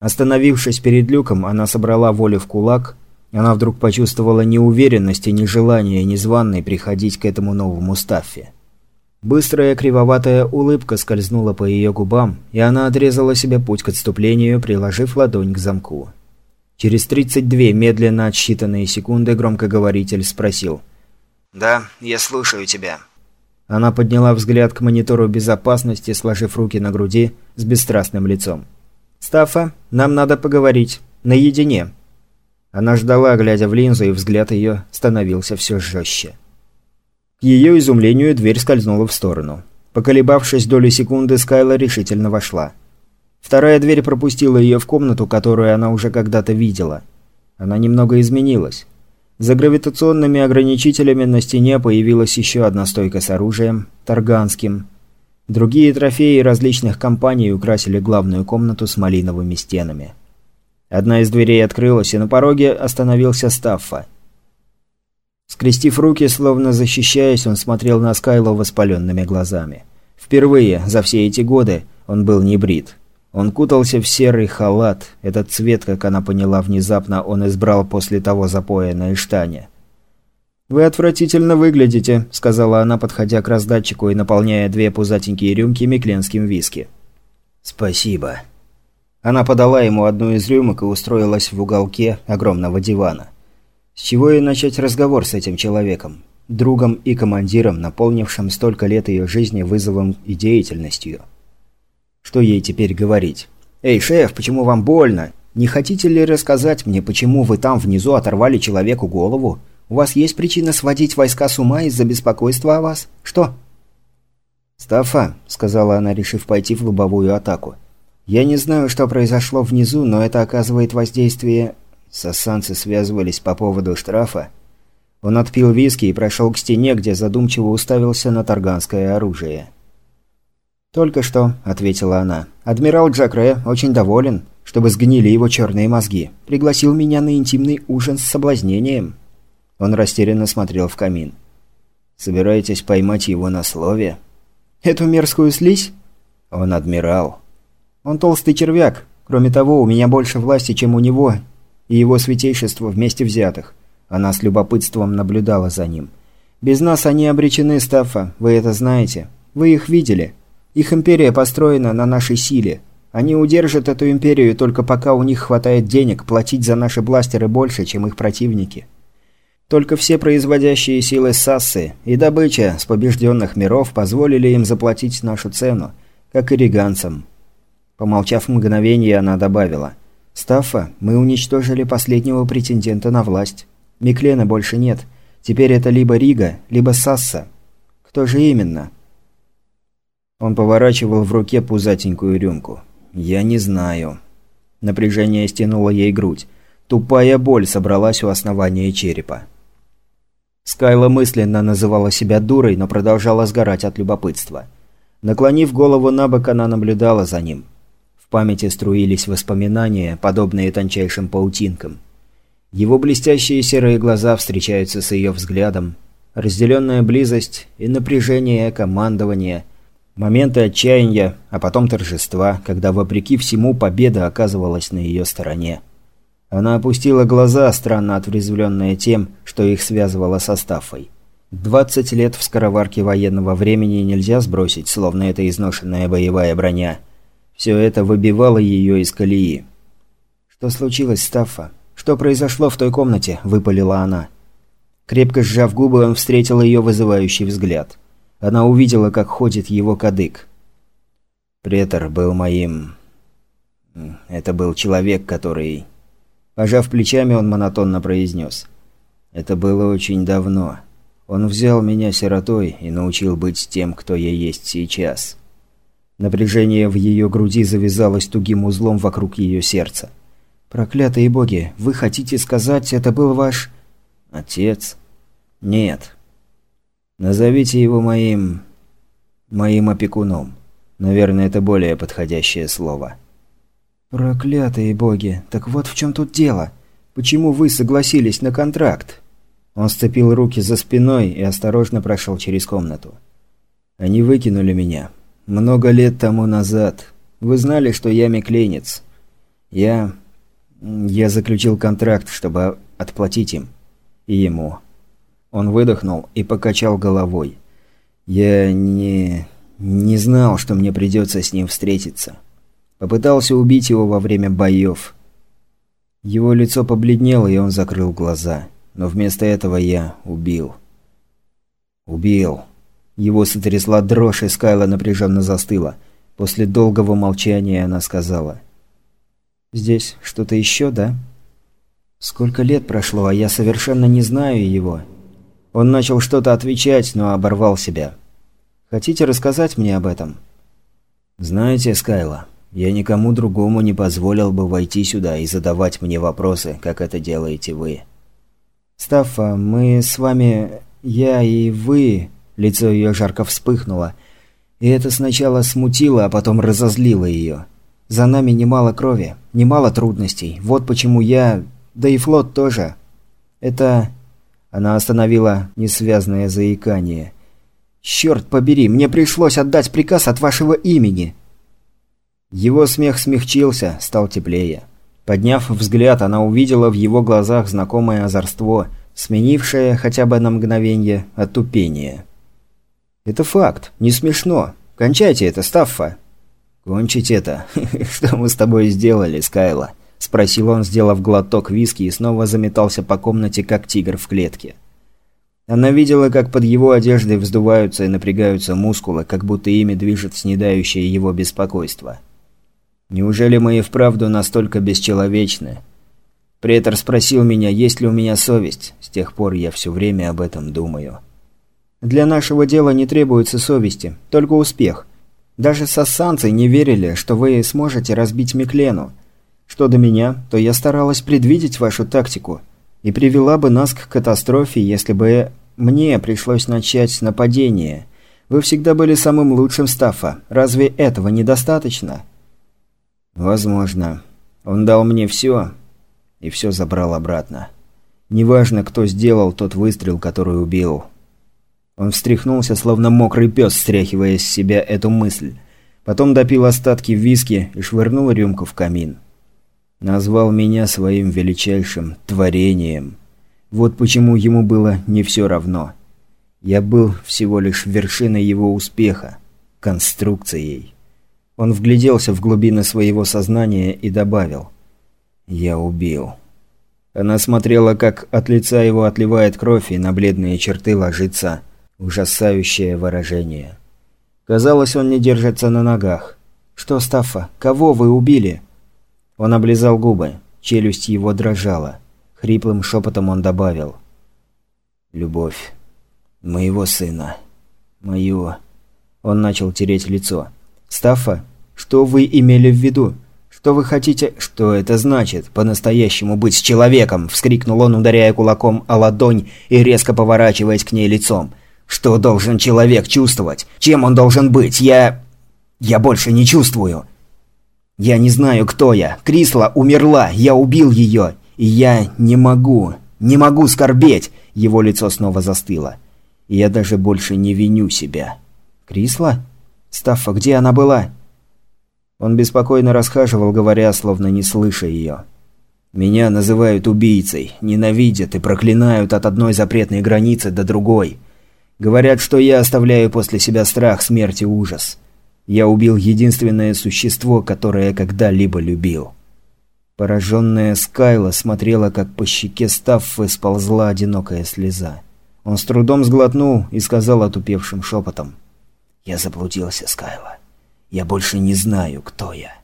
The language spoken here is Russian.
Остановившись перед люком, она собрала волю в кулак. Она вдруг почувствовала неуверенность и нежелание незваной приходить к этому новому Стаффе. Быстрая кривоватая улыбка скользнула по ее губам, и она отрезала себе путь к отступлению, приложив ладонь к замку. Через 32 медленно отсчитанные секунды громкоговоритель спросил. «Да, я слушаю тебя». Она подняла взгляд к монитору безопасности, сложив руки на груди с бесстрастным лицом. «Стаффа, нам надо поговорить. Наедине». Она ждала, глядя в линзу, и взгляд ее становился все жестче. К ее изумлению дверь скользнула в сторону. Поколебавшись долю секунды, Скайла решительно вошла. Вторая дверь пропустила ее в комнату, которую она уже когда-то видела. Она немного изменилась. За гравитационными ограничителями на стене появилась еще одна стойка с оружием, тарганским. Другие трофеи различных компаний украсили главную комнату с малиновыми стенами. Одна из дверей открылась, и на пороге остановился Стаффа. Скрестив руки, словно защищаясь, он смотрел на Скайло воспаленными глазами. Впервые за все эти годы он был не брит. Он кутался в серый халат. Этот цвет, как она поняла внезапно, он избрал после того запоя на Иштане. «Вы отвратительно выглядите», — сказала она, подходя к раздатчику и наполняя две пузатенькие рюмки микленским виски. «Спасибо». Она подала ему одну из рюмок и устроилась в уголке огромного дивана. С чего и начать разговор с этим человеком? Другом и командиром, наполнившим столько лет ее жизни вызовом и деятельностью. Что ей теперь говорить? «Эй, шеф, почему вам больно? Не хотите ли рассказать мне, почему вы там внизу оторвали человеку голову? У вас есть причина сводить войска с ума из-за беспокойства о вас? Что?» «Стафа», — сказала она, решив пойти в лобовую атаку. «Я не знаю, что произошло внизу, но это оказывает воздействие Сассанцы связывались по поводу штрафа. Он отпил виски и прошел к стене, где задумчиво уставился на тарганское оружие. «Только что», — ответила она. «Адмирал Джакре очень доволен, чтобы сгнили его черные мозги. Пригласил меня на интимный ужин с соблазнением». Он растерянно смотрел в камин. «Собираетесь поймать его на слове?» «Эту мерзкую слизь?» «Он адмирал». «Он толстый червяк. Кроме того, у меня больше власти, чем у него, и его святейшество вместе взятых. Она с любопытством наблюдала за ним. «Без нас они обречены, Стаффа, вы это знаете. Вы их видели. Их империя построена на нашей силе. Они удержат эту империю только пока у них хватает денег платить за наши бластеры больше, чем их противники. Только все производящие силы Сассы и добыча с побежденных миров позволили им заплатить нашу цену, как и риганцам». Помолчав мгновение, она добавила – «Стаффа, мы уничтожили последнего претендента на власть. Миклена больше нет. Теперь это либо Рига, либо Сасса. Кто же именно?» Он поворачивал в руке пузатенькую рюмку. «Я не знаю». Напряжение стянуло ей грудь. Тупая боль собралась у основания черепа. Скайла мысленно называла себя дурой, но продолжала сгорать от любопытства. Наклонив голову на бок, она наблюдала за ним. В памяти струились воспоминания, подобные тончайшим паутинкам. Его блестящие серые глаза встречаются с ее взглядом. Разделенная близость и напряжение командования. Моменты отчаяния, а потом торжества, когда вопреки всему победа оказывалась на ее стороне. Она опустила глаза, странно отврезвленная тем, что их связывало со Стаффой. Двадцать лет в скороварке военного времени нельзя сбросить, словно это изношенная боевая броня. Все это выбивало ее из колеи. «Что случилось, Стаффа? Что произошло в той комнате?» – выпалила она. Крепко сжав губы, он встретил ее вызывающий взгляд. Она увидела, как ходит его кадык. Претор был моим... Это был человек, который... Пожав плечами, он монотонно произнес. Это было очень давно. Он взял меня сиротой и научил быть тем, кто я есть сейчас. Напряжение в ее груди завязалось тугим узлом вокруг ее сердца. «Проклятые боги, вы хотите сказать, это был ваш...» «Отец?» «Нет. Назовите его моим... моим опекуном. Наверное, это более подходящее слово». «Проклятые боги, так вот в чем тут дело. Почему вы согласились на контракт?» Он сцепил руки за спиной и осторожно прошел через комнату. «Они выкинули меня. Много лет тому назад. Вы знали, что я мекленец. Я... Я заключил контракт, чтобы отплатить им. И ему. Он выдохнул и покачал головой. Я не... не знал, что мне придется с ним встретиться. Попытался убить его во время боев. Его лицо побледнело, и он закрыл глаза. Но вместо этого я убил. Убил. Его сотрясла дрожь, и Скайла напряженно застыла. После долгого молчания она сказала. «Здесь что-то еще, да?» «Сколько лет прошло, а я совершенно не знаю его». Он начал что-то отвечать, но оборвал себя. «Хотите рассказать мне об этом?» «Знаете, Скайла, я никому другому не позволил бы войти сюда и задавать мне вопросы, как это делаете вы». «Стаффа, мы с вами... я и вы...» Лицо ее жарко вспыхнуло. И это сначала смутило, а потом разозлило ее. «За нами немало крови, немало трудностей. Вот почему я... да и флот тоже. Это...» Она остановила несвязное заикание. «Черт побери, мне пришлось отдать приказ от вашего имени!» Его смех смягчился, стал теплее. Подняв взгляд, она увидела в его глазах знакомое озорство, сменившее хотя бы на мгновение отупение. «Это факт, не смешно. Кончайте это, Стаффа». «Кончить это? Что мы с тобой сделали, Скайла?» – спросил он, сделав глоток виски и снова заметался по комнате, как тигр в клетке. Она видела, как под его одеждой вздуваются и напрягаются мускулы, как будто ими движет снедающее его беспокойство. «Неужели мы и вправду настолько бесчеловечны?» Претор спросил меня, есть ли у меня совесть. С тех пор я все время об этом думаю. Для нашего дела не требуется совести, только успех. Даже сассанцы не верили, что вы сможете разбить Миклену. Что до меня, то я старалась предвидеть вашу тактику и привела бы нас к катастрофе, если бы мне пришлось начать нападение. Вы всегда были самым лучшим Стаффа. Разве этого недостаточно? Возможно. Он дал мне все и все забрал обратно. Неважно, кто сделал тот выстрел, который убил. Он встряхнулся, словно мокрый пес, стряхивая с себя эту мысль. Потом допил остатки виски и швырнул рюмку в камин. Назвал меня своим величайшим творением. Вот почему ему было не все равно. Я был всего лишь вершиной его успеха, конструкцией. Он вгляделся в глубины своего сознания и добавил «Я убил». Она смотрела, как от лица его отливает кровь, и на бледные черты ложится Ужасающее выражение. Казалось, он не держится на ногах. «Что, Стаффа, кого вы убили?» Он облизал губы, челюсть его дрожала. Хриплым шепотом он добавил. «Любовь. Моего сына. Мою...» Он начал тереть лицо. «Стаффа, что вы имели в виду? Что вы хотите...» «Что это значит, по-настоящему быть человеком?» – вскрикнул он, ударяя кулаком о ладонь и резко поворачиваясь к ней лицом. Что должен человек чувствовать? Чем он должен быть? Я... Я больше не чувствую. Я не знаю, кто я. Крисла умерла, я убил ее. И я не могу, не могу скорбеть. Его лицо снова застыло. Я даже больше не виню себя. Крисла? Стаффа, где она была? Он беспокойно расхаживал, говоря, словно не слыша ее. «Меня называют убийцей, ненавидят и проклинают от одной запретной границы до другой. Говорят, что я оставляю после себя страх, смерть и ужас. Я убил единственное существо, которое когда-либо любил. Пораженная Скайла смотрела, как по щеке Стаффы сползла одинокая слеза. Он с трудом сглотнул и сказал отупевшим шепотом. «Я заблудился, Скайла. Я больше не знаю, кто я».